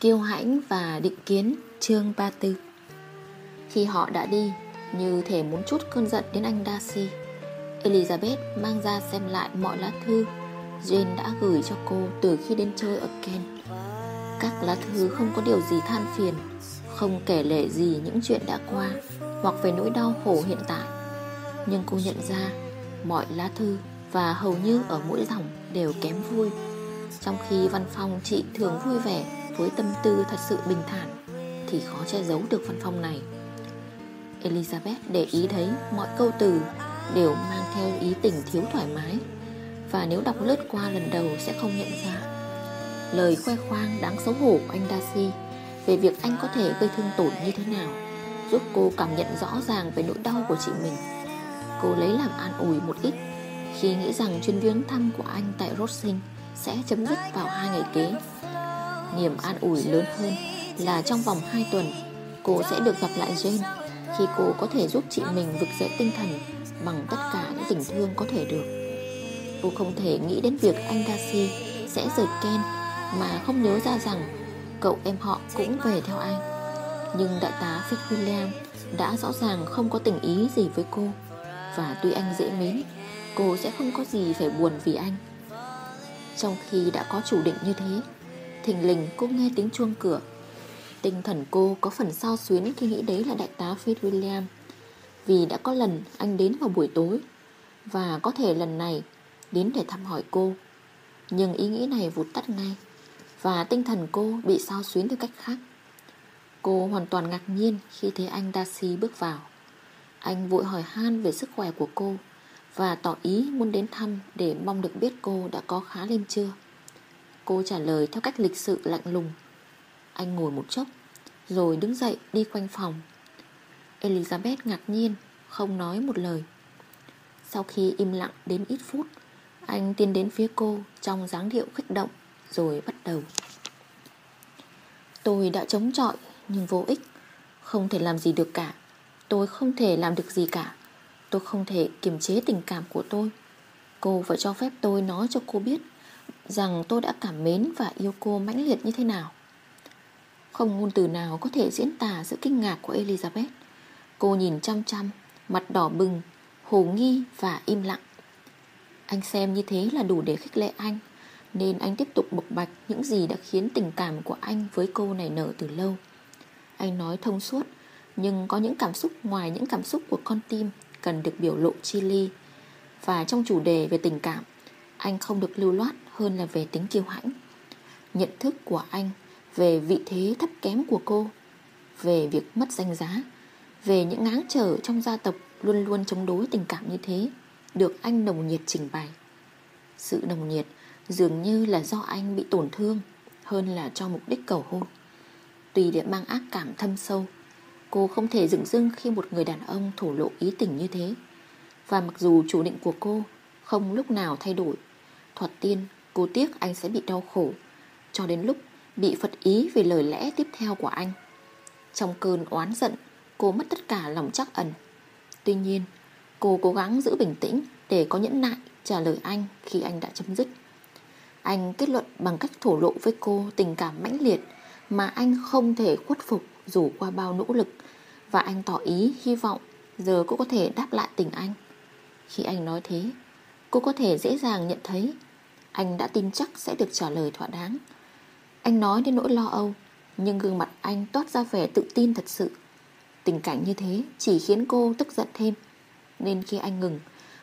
Kiêu hãnh và định kiến, chương 34 Khi họ đã đi, Như thể muốn chút cơn giận đến anh Darcy Elizabeth mang ra xem lại mọi lá thư Jane đã gửi cho cô từ khi đến chơi ở Kent. Các lá thư không có điều gì than phiền, Không kể lệ gì những chuyện đã qua Hoặc về nỗi đau khổ hiện tại. Nhưng cô nhận ra, Mọi lá thư và hầu như ở mỗi dòng đều kém vui. Trong khi văn phòng chị thường vui vẻ với tâm tư thật sự bình thản Thì khó che giấu được văn phòng này. Elizabeth để ý thấy mọi câu từ đều mang theo ý tình thiếu thoải mái, Và nếu đọc lướt qua lần đầu sẽ không nhận ra. Lời khoe khoang đáng xấu hổ của anh Darcy Về việc anh có thể gây thương tổn như thế nào Giúp cô cảm nhận rõ ràng về nỗi đau của chị mình. Cô lấy làm an ủi một ít, Khi nghĩ rằng chuyến viếng thăm của anh tại Rossing Sẽ chấm dứt vào hai ngày kế. Niềm an ủi lớn hơn là trong vòng 2 tuần, Cô sẽ được gặp lại Jane, Khi cô có thể giúp chị mình vực dậy tinh thần Bằng tất cả những tình thương có thể được. Cô không thể nghĩ đến việc anh Darcy sẽ rời Ken Mà không nhớ ra rằng Cậu em họ cũng về theo anh Nhưng đại tá Fitzwilliam đã rõ ràng không có tình ý gì với cô, Và tuy anh dễ mến, Cô sẽ không có gì phải buồn vì anh. Trong khi đã có chủ định như thế Thình lình cô nghe tiếng chuông cửa. Tinh thần cô có phần sao xuyến khi nghĩ đấy là đại tá Fitzwilliam. Vì đã có lần anh đến vào buổi tối, Và có thể lần này đến để thăm hỏi cô. Nhưng ý nghĩ này vụt tắt ngay, Và tinh thần cô bị sao xuyến theo cách khác. Cô hoàn toàn ngạc nhiên khi thấy anh Darcy bước vào. Anh vội hỏi han về sức khỏe của cô, Và tỏ ý muốn đến thăm để mong được biết cô đã có khá lên chưa. Cô trả lời theo cách lịch sự lạnh lùng. Anh ngồi một chốc, Rồi đứng dậy đi quanh phòng. Elizabeth ngạc nhiên, Không nói một lời. Sau khi im lặng đến ít phút, Anh tiến đến phía cô Trong dáng điệu kích động, Rồi bắt đầu. Tôi đã chống chọi, Nhưng vô ích. Không thể làm gì được cả. Tôi không thể làm được gì cả. Tôi không thể kiềm chế tình cảm của tôi. Cô phải cho phép tôi nói cho cô biết rằng tôi đã cảm mến và yêu cô mãnh liệt như thế nào. Không ngôn từ nào có thể diễn tả sự kinh ngạc của Elizabeth. Cô nhìn chăm chăm, mặt đỏ bừng, hồ nghi và im lặng. Anh xem như thế là đủ để khích lệ anh, nên anh tiếp tục bộc bạch những gì đã khiến tình cảm của anh với cô này nở từ lâu. Anh nói thông suốt, nhưng có những cảm xúc ngoài những cảm xúc của con tim cần được biểu lộ chi ly. Và trong chủ đề về tình cảm, anh không được lưu loát hơn là về tính kiêu hãnh. Nhận thức của anh về vị thế thấp kém của cô, Về việc mất danh giá, Về những ngáng trở trong gia tộc luôn luôn chống đối tình cảm như thế, Được anh nồng nhiệt trình bày. Sự nồng nhiệt dường như là do anh bị tổn thương Hơn là cho mục đích cầu hôn. Tuy để mang ác cảm thâm sâu, Cô không thể dừng dưng khi một người đàn ông thổ lộ ý tình như thế. Và mặc dù chủ định của cô không lúc nào thay đổi, Thoạt tiên Cô tiếc anh sẽ bị đau khổ. Cho đến lúc bị phật ý về lời lẽ tiếp theo của anh. Trong cơn oán giận, Cô mất tất cả lòng chắc ẩn. Tuy nhiên, Cô cố gắng giữ bình tĩnh Để có nhẫn nại trả lời anh Khi anh đã chấm dứt. Anh kết luận bằng cách thổ lộ với cô Tình cảm mãnh liệt Mà anh không thể khuất phục Dù qua bao nỗ lực. Và anh tỏ ý hy vọng Giờ cô có thể đáp lại tình anh. Khi anh nói thế, Cô có thể dễ dàng nhận thấy anh đã tin chắc sẽ được trả lời thỏa đáng. Anh nói đến nỗi lo âu, Nhưng gương mặt anh toát ra vẻ tự tin thật sự. Tình cảnh như thế chỉ khiến cô tức giận thêm, Nên khi anh ngừng,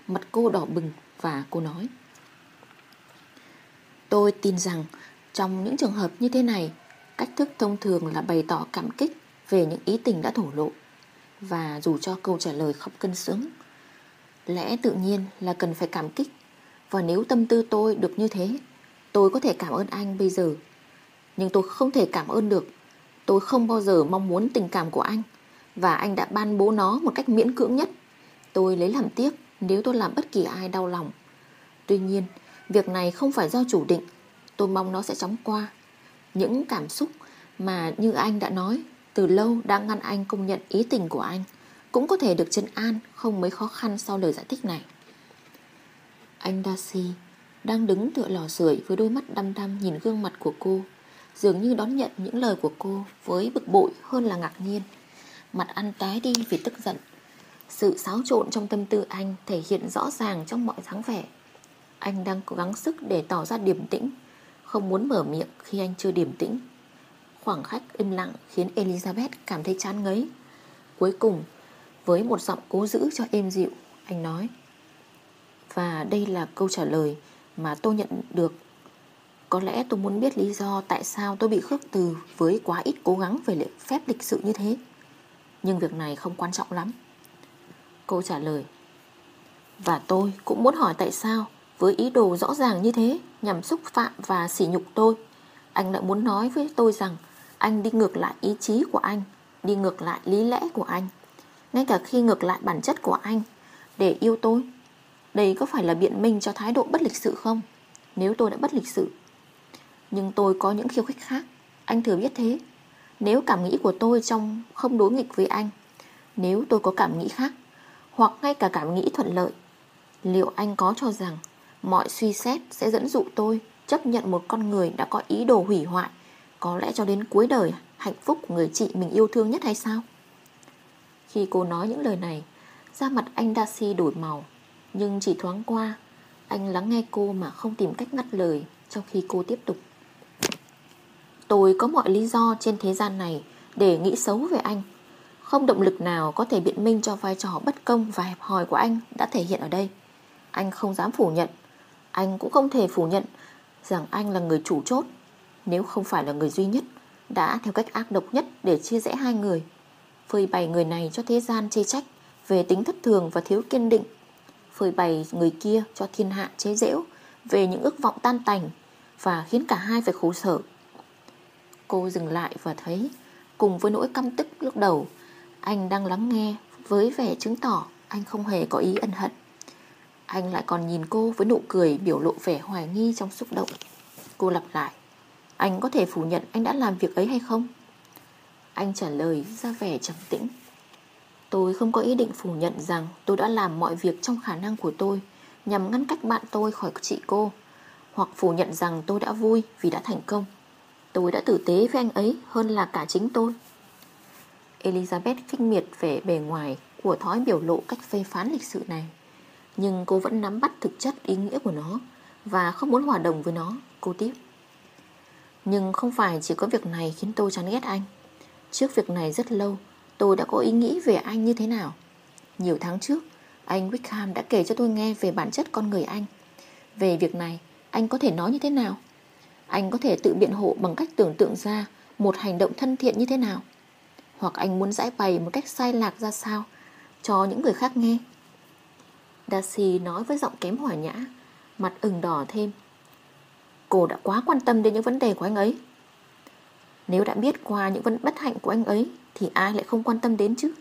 Mặt cô đỏ bừng và cô nói, Tôi tin rằng trong những trường hợp như thế này, Cách thức thông thường là bày tỏ cảm kích Về những ý tình đã thổ lộ. Và dù cho câu trả lời không cân xứng Lẽ tự nhiên là cần phải cảm kích và nếu tâm tư tôi được như thế, Tôi có thể cảm ơn anh bây giờ. Nhưng tôi không thể cảm ơn được. Tôi không bao giờ mong muốn tình cảm của anh. Và anh đã ban bố nó một cách miễn cưỡng nhất. Tôi lấy làm tiếc Nếu tôi làm bất kỳ ai đau lòng. Tuy nhiên, Việc này không phải do chủ định. Tôi mong nó sẽ chóng qua. Những cảm xúc mà như anh đã nói, Từ lâu đã ngăn anh công nhận ý tình của anh, Cũng có thể được chân an Không mấy khó khăn sau lời giải thích này anh Darcy đang đứng tựa lò sưởi với đôi mắt đăm đăm nhìn gương mặt của cô, Dường như đón nhận những lời của cô Với bực bội hơn là ngạc nhiên. Mặt anh tái đi vì tức giận. Sự xáo trộn trong tâm tư anh Thể hiện rõ ràng trong mọi dáng vẻ. Anh đang cố gắng sức để tỏ ra điềm tĩnh, Không muốn mở miệng khi anh chưa điềm tĩnh. Khoảng khách im lặng Khiến Elizabeth cảm thấy chán ngấy. Cuối cùng, Với một giọng cố giữ cho êm dịu, Anh nói và đây là câu trả lời Mà tôi nhận được có lẽ tôi muốn biết lý do tại sao tôi bị khước từ với quá ít cố gắng về lễ phép lịch sự như thế. Nhưng việc này không quan trọng lắm. Cô trả lời. Và tôi cũng muốn hỏi tại sao với ý đồ rõ ràng như thế nhằm xúc phạm và sỉ nhục tôi. Anh lại muốn nói với tôi rằng anh đi ngược lại ý chí của anh, đi ngược lại lý lẽ của anh. Ngay cả khi ngược lại bản chất của anh để yêu tôi. Đây có phải là biện minh cho thái độ bất lịch sự không? Nếu tôi đã bất lịch sự. Nhưng tôi có những khiêu khích khác. Anh thừa biết thế. Nếu cảm nghĩ của tôi trong không đối nghịch với anh, Nếu tôi có cảm nghĩ khác, Hoặc ngay cả cảm nghĩ thuận lợi, Liệu anh có cho rằng Mọi suy xét sẽ dẫn dụ tôi Chấp nhận một con người đã có ý đồ hủy hoại, Có lẽ cho đến cuối đời Hạnh phúc của người chị mình yêu thương nhất hay sao? Khi cô nói những lời này, Da mặt anh Darcy đổi màu. Nhưng chỉ thoáng qua, Anh lắng nghe cô mà không tìm cách ngắt lời Trong khi cô tiếp tục. Tôi có mọi lý do trên thế gian này Để nghĩ xấu về anh. Không động lực nào có thể biện minh cho vai trò bất công và hẹp hòi của anh đã thể hiện ở đây. Anh không dám phủ nhận. Anh cũng không thể phủ nhận Rằng anh là người chủ chốt, Nếu không phải là người duy nhất, Đã theo cách ác độc nhất để chia rẽ hai người, Phơi bày người này cho thế gian chê trách Về tính thất thường và thiếu kiên định. Phơi bày người kia cho thiên hạ chế giễu Về những ước vọng tan tành Và khiến cả hai phải khổ sở. Cô dừng lại và thấy, Cùng với nỗi căm tức lúc đầu, Anh đang lắng nghe Với vẻ chứng tỏ anh không hề có ý ân hận. Anh lại còn nhìn cô với nụ cười biểu lộ vẻ hoài nghi trong xúc động. Cô lặp lại, Anh có thể phủ nhận anh đã làm việc ấy hay không? Anh trả lời ra vẻ trầm tĩnh. Tôi không có ý định phủ nhận rằng tôi đã làm mọi việc trong khả năng của tôi, nhằm ngăn cách bạn tôi khỏi chị cô, hoặc phủ nhận rằng tôi đã vui vì đã thành công. Tôi đã tử tế với anh ấy hơn là cả chính tôi. Elizabeth khinh miệt về bề ngoài Của thói biểu lộ cách phê phán lịch sự này. Nhưng cô vẫn nắm bắt thực chất ý nghĩa của nó Và không muốn hòa đồng với nó. Cô tiếp. Nhưng không phải chỉ có việc này khiến tôi chán ghét anh. Trước việc này rất lâu Tôi đã có ý nghĩ về anh như thế nào? Nhiều tháng trước, Anh Wickham đã kể cho tôi nghe về bản chất con người anh. Về việc này, Anh có thể nói như thế nào? Anh có thể tự biện hộ bằng cách tưởng tượng ra Một hành động thân thiện như thế nào? Hoặc anh muốn giải bày một cách sai lạc ra sao Cho những người khác nghe? Darcy nói với giọng kém hòa nhã, Mặt ửng đỏ thêm. Cô đã quá quan tâm đến những vấn đề của anh ấy. Nếu đã biết qua những vấn bất hạnh của anh ấy Thì ai lại không quan tâm đến chứ?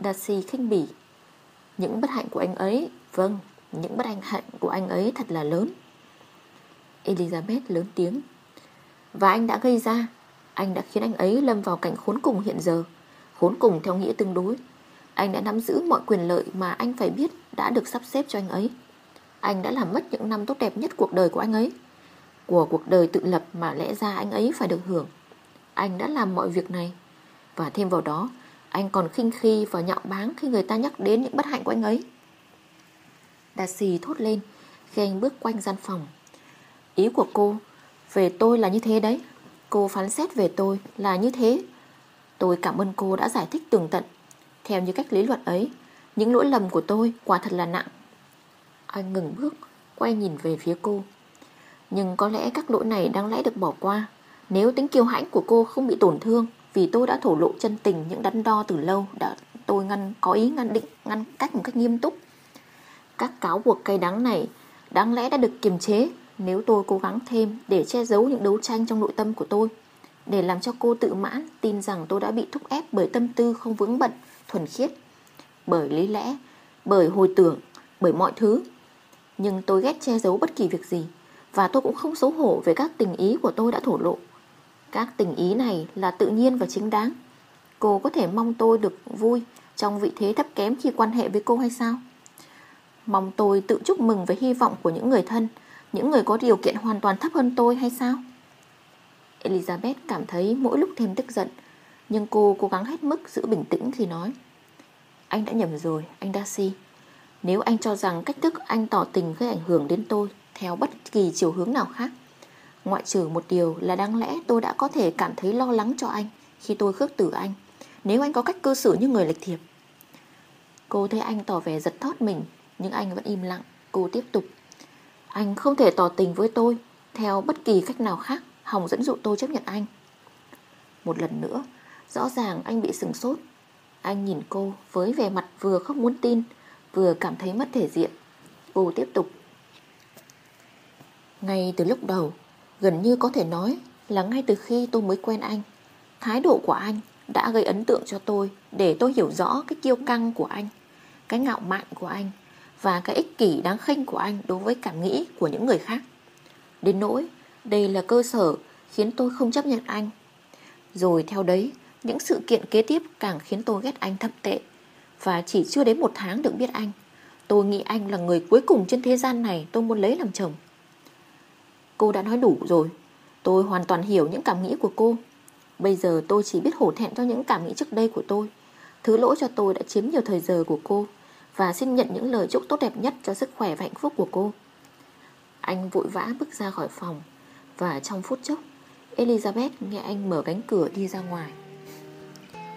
Darcy khinh bỉ. Những bất hạnh của anh ấy Vâng, những bất hạnh của anh ấy thật là lớn. Elizabeth lớn tiếng. Và anh đã gây ra. Anh đã khiến anh ấy lâm vào cảnh khốn cùng hiện giờ Khốn cùng theo nghĩa tương đối. Anh đã nắm giữ mọi quyền lợi mà anh phải biết Đã được sắp xếp cho anh ấy. Anh đã làm mất những năm tốt đẹp nhất cuộc đời của anh ấy. Của cuộc đời tự lập mà lẽ ra anh ấy phải được hưởng. Anh đã làm mọi việc này. Và thêm vào đó, Anh còn khinh khi và nhạo báng khi người ta nhắc đến những bất hạnh của anh ấy. Darcy thốt lên, Khi anh bước quanh gian phòng. Ý của cô, Về tôi là như thế đấy. Cô phán xét về tôi là như thế. Tôi cảm ơn cô đã giải thích tường tận. Theo như cách lý luận ấy, Những lỗi lầm của tôi quả thật là nặng. Anh ngừng bước, Quay nhìn về phía cô. Nhưng có lẽ các lỗi này đáng lẽ được bỏ qua. Nếu tính kiêu hãnh của cô không bị tổn thương Vì tôi đã thổ lộ chân tình Những đắn đo từ lâu đã Tôi ngăn có ý ngăn định Ngăn cách một cách nghiêm túc. Các cáo buộc cay đắng này Đáng lẽ đã được kiềm chế nếu tôi cố gắng thêm để che giấu những đấu tranh trong nội tâm của tôi Để làm cho cô tự mãn tin rằng tôi đã bị thúc ép bởi tâm tư không vướng bận, thuần khiết Bởi lý lẽ, bởi hồi tưởng, bởi mọi thứ. Nhưng tôi ghét che giấu bất kỳ việc gì. Và tôi cũng không xấu hổ về các tình ý của tôi đã thổ lộ. Các tình ý này là tự nhiên và chính đáng. Cô có thể mong tôi được vui trong vị thế thấp kém khi quan hệ với cô hay sao? Mong tôi tự chúc mừng với hy vọng của những người thân những người có điều kiện hoàn toàn thấp hơn tôi hay sao? Elizabeth cảm thấy mỗi lúc thêm tức giận Nhưng cô cố gắng hết mức giữ bình tĩnh khi nói Anh đã nhầm rồi, anh Darcy. Nếu anh cho rằng cách thức anh tỏ tình gây ảnh hưởng đến tôi theo bất kỳ chiều hướng nào khác. Ngoại trừ một điều là đáng lẽ tôi đã có thể cảm thấy lo lắng cho anh Khi tôi khước từ anh, Nếu anh có cách cư xử như người lệch thiệp. Cô thấy anh tỏ vẻ giật thót mình, Nhưng anh vẫn im lặng, Cô tiếp tục. Anh không thể tỏ tình với tôi Theo bất kỳ cách nào khác, Hồng dẫn dụ tôi chấp nhận anh. Một lần nữa, Rõ ràng anh bị sừng sốt. Anh nhìn cô với vẻ mặt vừa không muốn tin, Vừa cảm thấy mất thể diện. Cô tiếp tục. Ngay từ lúc đầu, Gần như có thể nói là ngay từ khi tôi mới quen anh, Thái độ của anh đã gây ấn tượng cho tôi Để tôi hiểu rõ cái kiêu căng của anh, Cái ngạo mạn của anh Và cái ích kỷ đáng khinh của anh Đối với cảm nghĩ của những người khác. Đến nỗi, đây là cơ sở khiến tôi không chấp nhận anh. Rồi theo đấy, Những sự kiện kế tiếp càng khiến tôi ghét anh thậm tệ. Và chỉ chưa đến một tháng được biết anh, Tôi nghĩ anh là người cuối cùng trên thế gian này tôi muốn lấy làm chồng. Cô đã nói đủ rồi. Tôi hoàn toàn hiểu những cảm nghĩ của cô. Bây giờ tôi chỉ biết hổ thẹn cho những cảm nghĩ trước đây của tôi. Thứ lỗi cho tôi đã chiếm nhiều thời giờ của cô Và xin nhận những lời chúc tốt đẹp nhất cho sức khỏe và hạnh phúc của cô. Anh vội vã bước ra khỏi phòng Và trong phút chốc, Elizabeth nghe anh mở cánh cửa đi ra ngoài.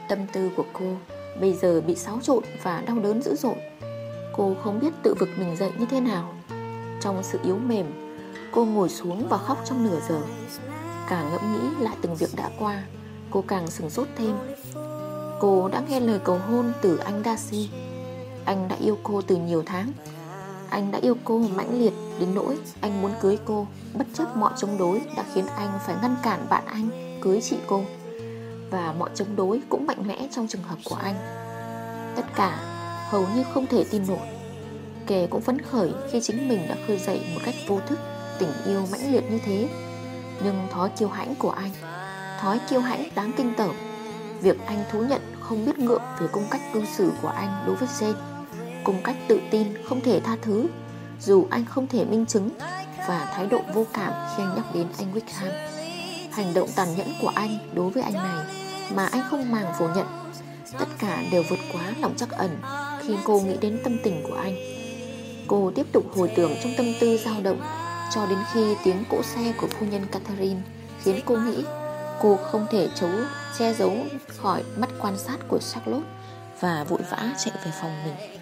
Tâm tư của cô bây giờ bị xáo trộn và đau đớn dữ dội. Cô không biết tự vực mình dậy như thế nào. Trong sự yếu mềm Cô ngồi xuống và khóc trong nửa giờ. Càng ngẫm nghĩ lại từng việc đã qua, Cô càng sừng sốt thêm. Cô đã nghe lời cầu hôn từ anh Darcy Anh đã yêu cô từ nhiều tháng. Anh đã yêu cô mãnh liệt đến nỗi anh muốn cưới cô. Bất chấp mọi chống đối đã khiến anh phải ngăn cản bạn anh cưới chị cô. Và mọi chống đối cũng mạnh mẽ trong trường hợp của anh. Tất cả hầu như không thể tin nổi. Kẻ cũng phấn khởi khi chính mình đã khơi dậy một cách vô thức tình yêu mãnh liệt như thế. Nhưng thói kiêu hãnh của anh, Thói kiêu hãnh đáng kinh tởm. Việc anh thú nhận không biết ngượng về cung cách cư xử của anh đối với Jane, Cung cách tự tin không thể tha thứ, Dù anh không thể minh chứng, Và thái độ vô cảm khi anh nhắc đến anh Wickham. Hành động tàn nhẫn của anh đối với anh này Mà anh không màng phủ nhận, Tất cả đều vượt quá lòng chắc ẩn Khi cô nghĩ đến tâm tình của anh. Cô tiếp tục hồi tưởng trong tâm tư dao động cho đến khi tiếng cỗ xe của phu nhân Catherine khiến cô nghĩ cô không thể chấu che giấu khỏi mắt quan sát của Charlotte và vội vã chạy về phòng mình.